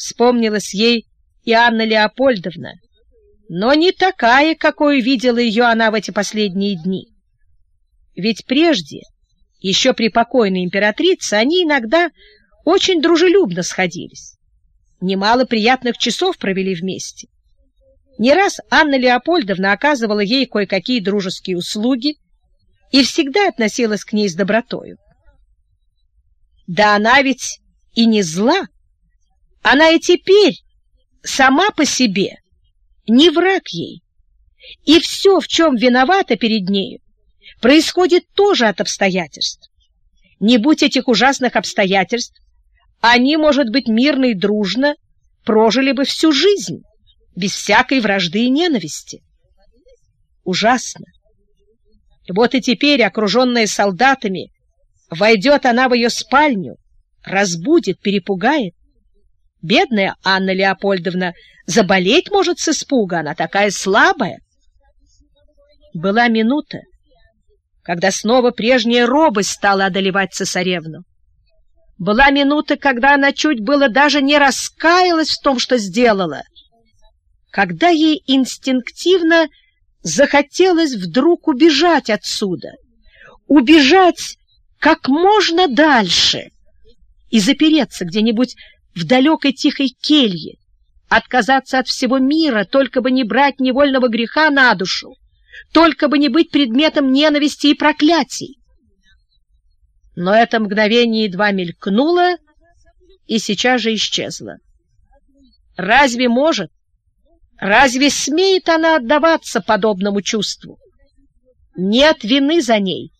Вспомнилась ей и Анна Леопольдовна, но не такая, какой видела ее она в эти последние дни. Ведь прежде, еще при покойной императрице, они иногда очень дружелюбно сходились. Немало приятных часов провели вместе. Не раз Анна Леопольдовна оказывала ей кое-какие дружеские услуги и всегда относилась к ней с добротою. Да она ведь и не зла, она и теперь сама по себе не враг ей, и все, в чем виновата перед нею, происходит тоже от обстоятельств. Не будь этих ужасных обстоятельств, они, может быть, мирно и дружно прожили бы всю жизнь, без всякой вражды и ненависти. Ужасно. Вот и теперь, окруженная солдатами, войдет она в ее спальню, разбудит, перепугает. Бедная Анна Леопольдовна заболеть может с испуга, она такая слабая. Была минута, когда снова прежняя робость стала одолевать цесаревну. Была минута, когда она чуть было даже не раскаялась в том, что сделала, когда ей инстинктивно захотелось вдруг убежать отсюда, убежать как можно дальше и запереться где-нибудь в далекой тихой келье, отказаться от всего мира, только бы не брать невольного греха на душу, только бы не быть предметом ненависти и проклятий. Но это мгновение едва мелькнуло и сейчас же исчезло. Разве может, разве смеет она отдаваться подобному чувству? Нет вины за ней.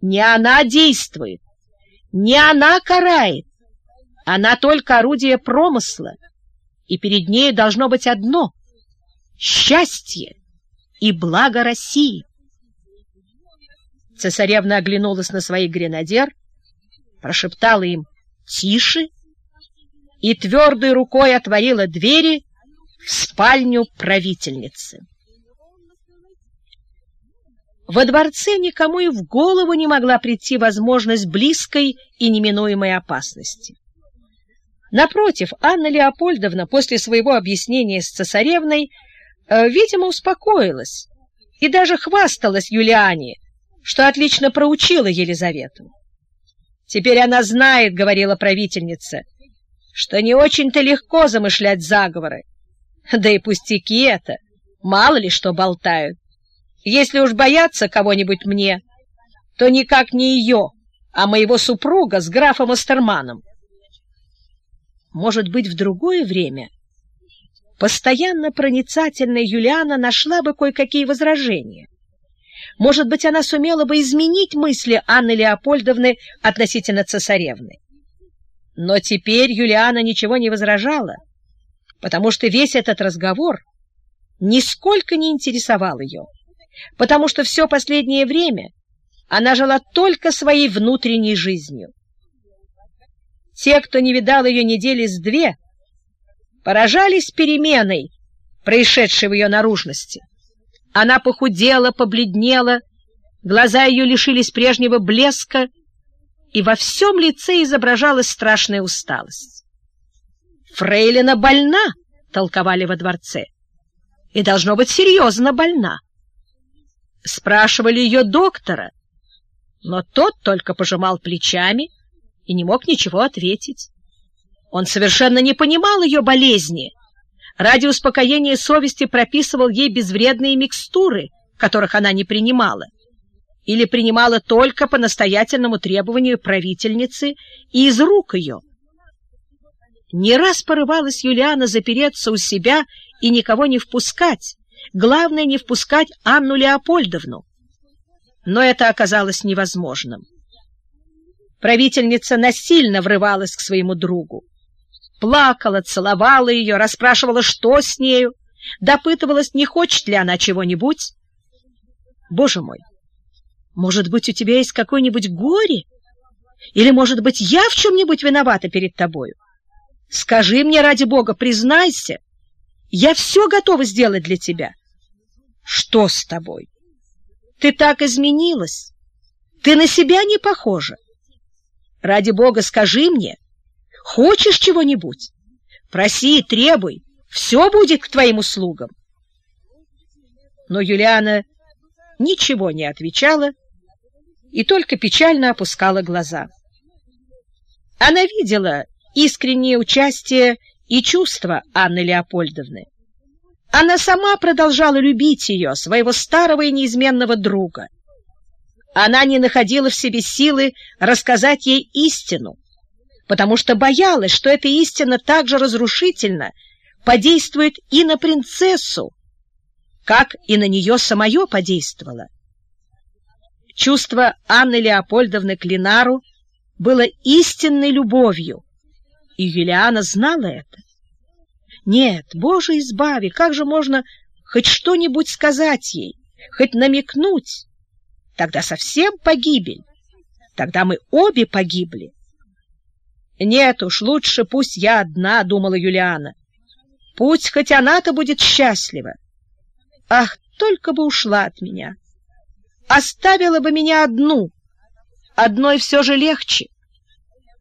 Не она действует, не она карает, она только орудие промысла, и перед ней должно быть одно — счастье и благо России. Цесаревна оглянулась на своих гренадер, прошептала им «Тише!» и твердой рукой отворила двери в спальню правительницы. Во дворце никому и в голову не могла прийти возможность близкой и неминуемой опасности. Напротив, Анна Леопольдовна после своего объяснения с цесаревной, э, видимо, успокоилась и даже хвасталась Юлиане, что отлично проучила Елизавету. «Теперь она знает, — говорила правительница, — что не очень-то легко замышлять заговоры. Да и пустяки это, мало ли что болтают. Если уж бояться кого-нибудь мне, то никак не ее, а моего супруга с графом Астерманом. Может быть, в другое время постоянно проницательная Юлиана нашла бы кое-какие возражения. Может быть, она сумела бы изменить мысли Анны Леопольдовны относительно цесаревны. Но теперь Юлиана ничего не возражала, потому что весь этот разговор нисколько не интересовал ее потому что все последнее время она жила только своей внутренней жизнью. Те, кто не видал ее недели с две, поражались переменой, происшедшей в ее наружности. Она похудела, побледнела, глаза ее лишились прежнего блеска, и во всем лице изображалась страшная усталость. «Фрейлина больна!» — толковали во дворце. «И должно быть серьезно больна!» Спрашивали ее доктора, но тот только пожимал плечами и не мог ничего ответить. Он совершенно не понимал ее болезни. Ради успокоения совести прописывал ей безвредные микстуры, которых она не принимала, или принимала только по настоятельному требованию правительницы и из рук ее. Не раз порывалась Юлиана запереться у себя и никого не впускать, Главное не впускать Анну Леопольдовну. Но это оказалось невозможным. Правительница насильно врывалась к своему другу. Плакала, целовала ее, расспрашивала, что с нею, допытывалась, не хочет ли она чего-нибудь. Боже мой, может быть, у тебя есть какое-нибудь горе? Или, может быть, я в чем-нибудь виновата перед тобою? Скажи мне, ради Бога, признайся. Я все готова сделать для тебя. Что с тобой? Ты так изменилась. Ты на себя не похожа. Ради бога, скажи мне, хочешь чего-нибудь? Проси, требуй, все будет к твоим услугам. Но Юлиана ничего не отвечала и только печально опускала глаза. Она видела искреннее участие и чувства Анны Леопольдовны. Она сама продолжала любить ее, своего старого и неизменного друга. Она не находила в себе силы рассказать ей истину, потому что боялась, что эта истина так же разрушительно подействует и на принцессу, как и на нее самое подействовало. Чувство Анны Леопольдовны к Линару было истинной любовью, и Юлиана знала это. Нет, Боже избави, как же можно хоть что-нибудь сказать ей, хоть намекнуть? Тогда совсем погибель. Тогда мы обе погибли. Нет уж, лучше пусть я одна, — думала Юлиана. Пусть хоть она-то будет счастлива. Ах, только бы ушла от меня. Оставила бы меня одну. Одной все же легче.